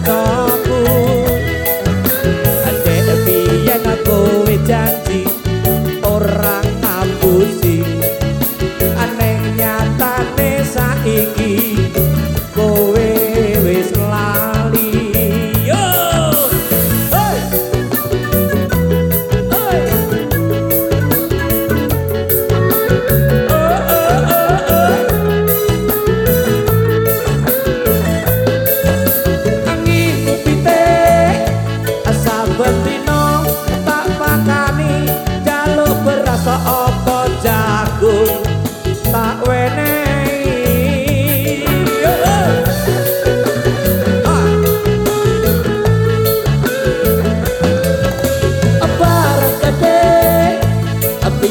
Go.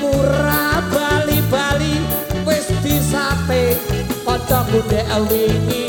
murah bali-bali wis disate kancaku dek wingi